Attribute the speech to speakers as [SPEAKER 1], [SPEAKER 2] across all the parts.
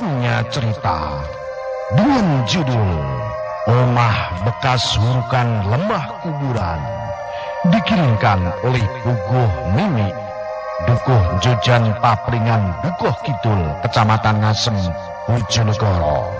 [SPEAKER 1] Punya cerita dengan judul Omah Bekas Hurukan Lembah Kuburan dikirimkan oleh Buguh Mimi Dukuh Jojan Papringan Dukuh Kidul Kecamatan Ngasem Bojonegoro.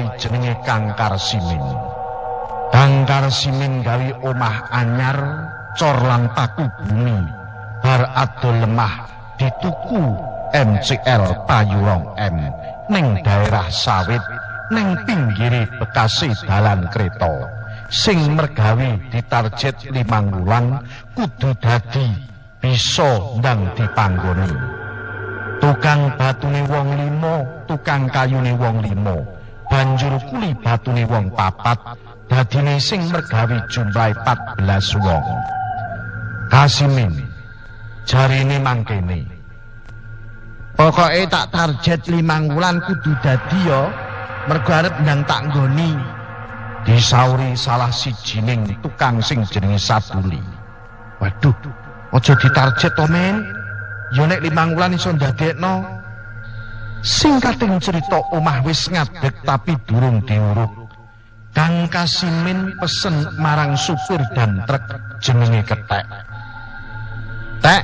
[SPEAKER 1] Wae jenenge Kang Karsimin. Kang Karsimin gawe omah anyar cor lan paku bumi bar adol lemah dituku MCL Payurong M ning daerah sawit ning pinggire Bekasi dalan kereta sing mergawe ditarjet limang wulan kudu dadi bisa ndang dipanggoni. tukang batune wong limo, tukang kayune wong limo, banjur kuli batune wong papat, dadine sing mergawi jumlahe 14 wong. Kasimin, jarine mangkene. Pokoke tak target limang wulan kudu dadi ya, mergo arep ndang tak nggoni. Disauri salah sijining tukang sing jenenge Sabuli. Waduh, aja ditarget to, men. ya nek limang wulan iso ndadekno singkating cerita omah wis ngadeg tapi durung diuruk. Kang Kasimin pesen marang supir dan truk jenenge ketek. Tek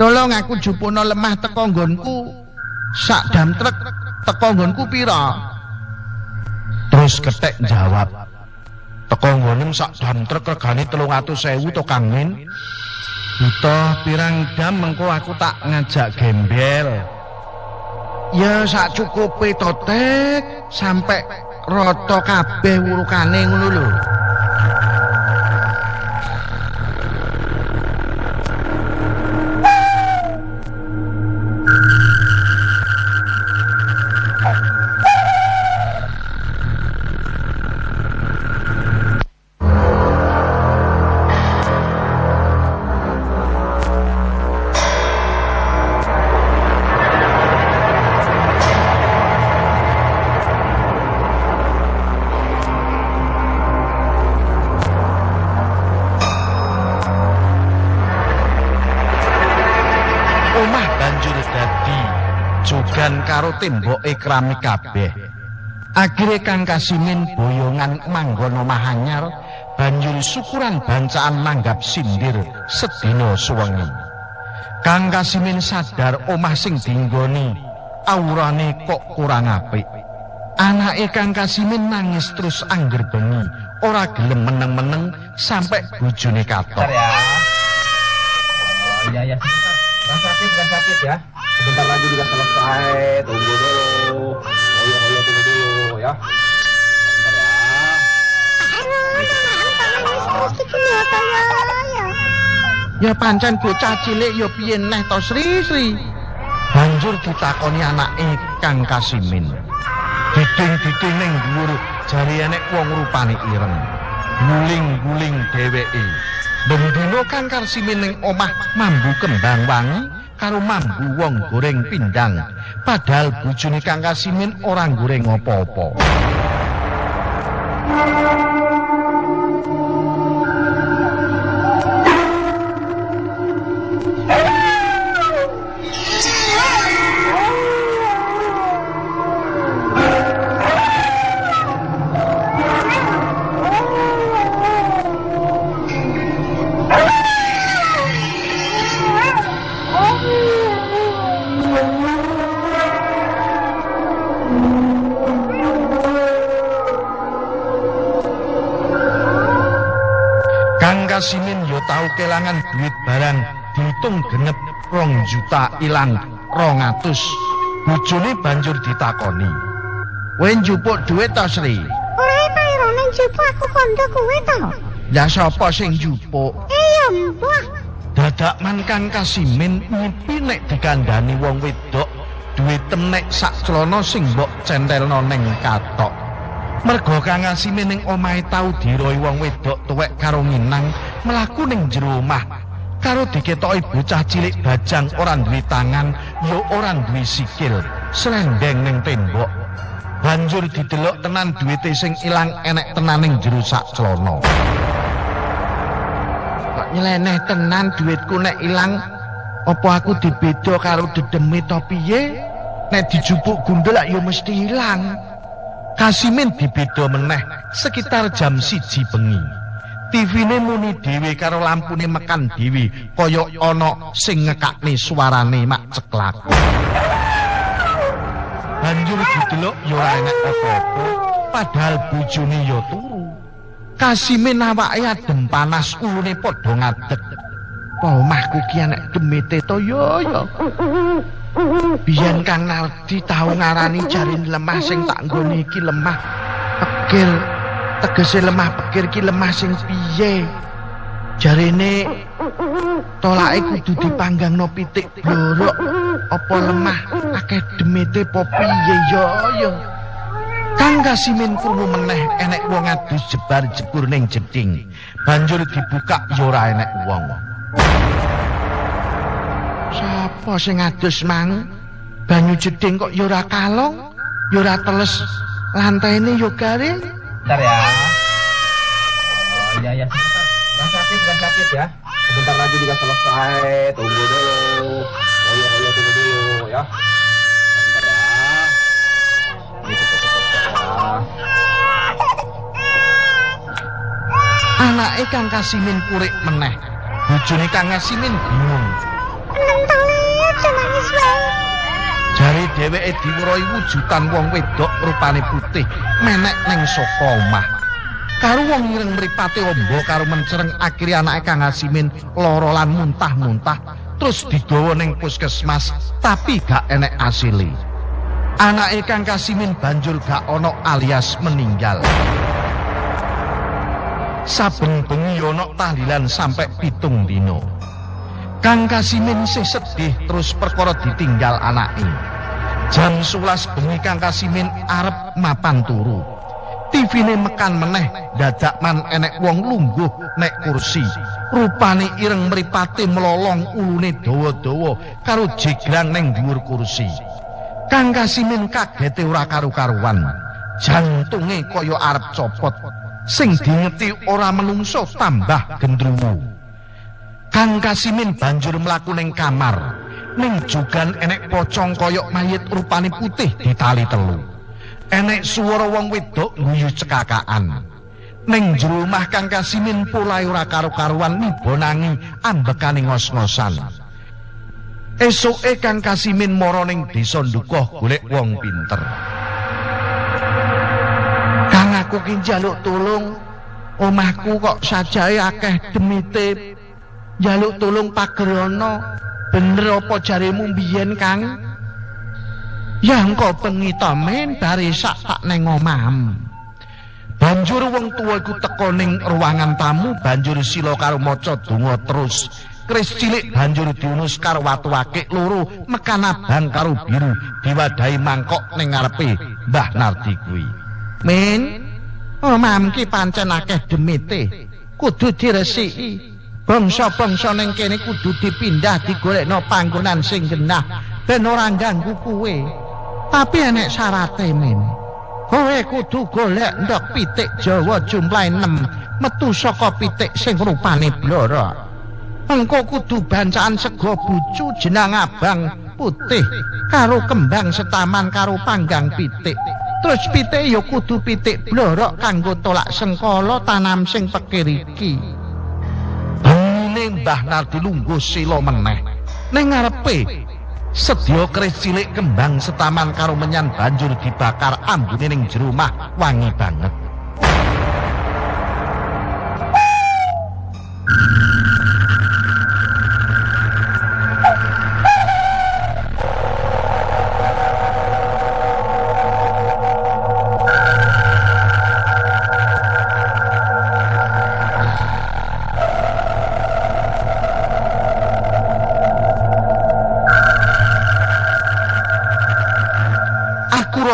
[SPEAKER 1] tolong aku jupono lemah teko nggonku. Sak dam truk teko nggonku pira? Terus ketek jawab Teko nggonem sak dam truk regane 300.000 to Kang Min. Butuh pirang dam mengko aku tak ngajak gembel. Ya sak cukupe to tek sampai rata kabeh urukane ngono lho. Karo temboke keramik kabeh. Akhire Kang Kasimin boyongan manggon omah anyar banjur syukuran bancaan nanggap sindir sedina suwengi. Kang Kasimin sadar omah sing dinggoni aurane kok kurang apik. Anake Kang Kasimin nangis terus angger bengi, ora gelem meneng-meneng sampai bojone katok.
[SPEAKER 2] Ya. Iya ya. Jangan sakit, jangan sakit ya. Sebentar lagi juga selesai. Tunggu dulu. Oh iya, oh iya, tunggu dulu ya. Sebentar ya.
[SPEAKER 1] Ya pancen bocah cilik ya piye neh to Sri Sri. Banjur ditakoni anake Kang Kasimin. Diding-diding ning dhuwur jari enek wong rupane ireng. Guling-guling dheweke. Bendino Kang Kasimin ning omah mambu kembang wangi karo mambu wong goreng pindang. Padahal bojone Kang Kasimin ora goreng apa-apa. Kasimin yo tau kelangan duit barang dihitung genep rong juta ilang rong atus. Bojone banjur ditakoni. Kowe njupuk duit ta, Sri?
[SPEAKER 3] Ora pairo ning jupu aku kondo kuwe to.
[SPEAKER 1] Ya sapa sing njupuk?
[SPEAKER 3] Eh ya mbah.
[SPEAKER 1] Dadak man Kang Kasimin nyipi nek dikandani wong wedok duit tenek sak celana sing mbok centelno ning katok. Mergo Kang Kasimin ning omahe tau diroi wong wedok tuwek karo nginang mlaku ning jero omah. Karo diketoki bocah cilik bajang ora duwe tangan, yo ora duwe sikil, slendeng ning tembok. Banjur didelok tenan duwite sing ilang enek tenan ning jero sak celana. kok nyeleneh tenan duitku nek ilang apa aku dibeda karo dedeme to piye nek dijupuk gundul ya mesti ilang Kasimin dibeda meneh sekitar jam siji bengi TV-ne muni dhewe karo lampune mekan dhewe kaya ana sing ngekakne suarane mak ceklak Banjur didelok ya ora enek apa-apa padahal bojone ya turu Kasimin awake adem panas ulune padha ngadeg. Pa omahku ki anek demete to yo yo. Biyen Kang Nardi tau ngarani jarin lemah sing tak nggone iki lemah. Pekir tegese lemah pekir ki lemah sing piye? Jarene tolake kudu dipanggangno pitik blorok. Apa lemah akeh demete apa piye yo yo. Kang Kasimin krungu meneh enek wong adus jebar jebur ning jeding. Banjur dibuka ya ora enek wong. Sapa sing adus mang? Banyu jeding kok ya ora kalong, ya ora teles. Lantaine ya garing.
[SPEAKER 2] Bentar ya. Oh iya ya sebentar. Jangan sakit, jangan sakit ya. Sebentar lagi juga selesai. Tunggu dulu. Oh iya, oh iya, tunggu dulu ya. Sebentar ya. Ini cepet-cepet ya.
[SPEAKER 1] Anake Kang Kasimin kurik meneh. Bojone Kang Kasimin bingung.
[SPEAKER 3] Nang tole aja nangis wae.
[SPEAKER 1] Jare dheweke diwurohi wujudan wong wedok rupane putih menek ning saka omah. Karo wong ireng mripate ombo karo mencereng akhire anake Kang Asimin lara lan muntah-muntah terus digawa ning puskesmas tapi gak enek asile. Anake Kang Kasimin banjur gak ana alias meninggal. Saben bengi ana tahlilan sampe pitung dino. Kang Kasimin sih sedih terus perkara ditinggal anake. Jam 11 bengi Kang Kasimin arep mapan turu. TV-ne mekan meneh dadak man enek wong lungguh nek kursi. Rupane ireng mripate melolong ulune dawa-dawa karo jegrang ning dhuwur kursi. Kang Kasimin kagete ora karu-karuan. Jantunge kaya arep copot. Sing dingeti ora menungso tambah gendruwo. Kang Kasimin banjur mlaku ning kamar. Ning jugan enek pocong koyok mayit rupane putih ditali telu. Enek swara wong wedok nguyu cekakaan. Ning jero omah Kang Kasimin pulai ora karo-karuan nibonangi ambekane ngos-ngosan. Esuke Kang Kasimin mara ning desa Ndukuh golek wong pinter. Kang aku ki njaluk tulung. Omahku kok sajae akeh demite. Njaluk tulung pagerono. Bener apa jarimu mbiyen, Kang? Ya engko bengi to men bare sak tak neng omahmu. Banjur wong tuwa iku teka ning ruangan tamu banjur sila karo maca donga terus. Kris cilik banjur diunus karo watu akik loro mekan abang karo biru diwadahi mangkok ning ngarepe Mbah Nardi kuwi. Min, omam ki pancen akeh demite. Kudu diresiki. Bangsa-bangsa ning kene kudu dipindah digolekno panggonan sing genah ben ora ganggu kuwe. Tapi enek syarate men. Kowe kudu golek ndok pitik Jawa jumlahe 6 metu saka pitik sing rupane blora. Engko kudu bancaan sego bucu jenang abang putih karo kembang setaman karo panggang pitik. Terus pitik ya kudu pitik blorok kanggo tolak sengkala tanam sing pekir iki. Bengine Mbah Nardi lungguh sila meneh. Ning ngarepe sedya keris cilik kembang setaman karo menyan banjur dibakar ambune ning jero wangi banget.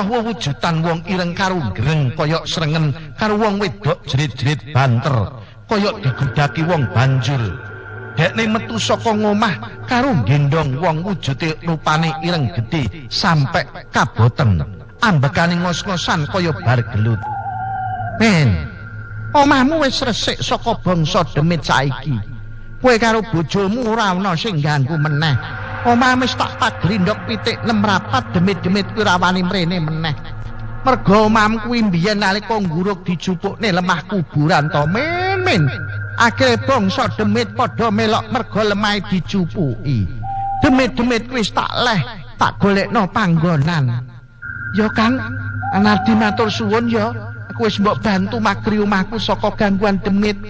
[SPEAKER 1] Roh wujudan wong ireng karo greng kaya srengen karo wong wedok jerit-jerit banter kaya digudaki wong banjur. Dekne metu saka ngomah karo gendong wong wujude rupane ireng gedhe sampe kaboten. Ambekane ngos-ngosan kaya bar gelut. Men, omahmu wis resik saka bangsa demit saiki. Kowe karo bojomu ora ana sing ganggu meneh. Omah wis tak pagrindok pitik nem rapat demit-demit kuwi rawani mrene meneh. Mergo omahmu kuwi mbiyen nalika nguruk dijupukne lemah kuburan to men. Akhire bangsa demit padha melok mergo lemah dijupuki. Demit-demit wis tak leh, tak golekno panggonan. Ya Kang, Anardi matur suwun ya. Aku wis mbok bantu magri omahku saka gangguan demit.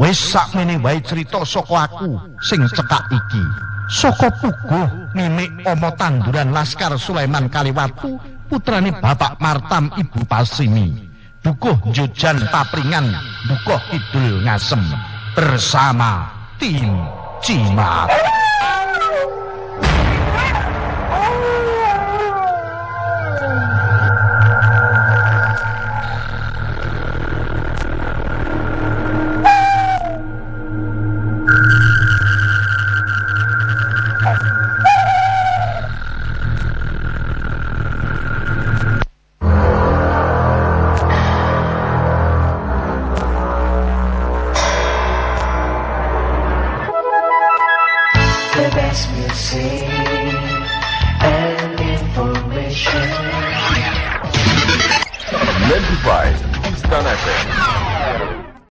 [SPEAKER 1] Wis sakmene wae cerita saka aku sing cekak iki. Saka puguh mimik ama tanduran Laskar Sulaiman Kaliwatu putrane Bapak Martam Ibu Pasini. Dukuh Jojan Papringan, Dukuh Kidul Ngasem bersama tim Cimat.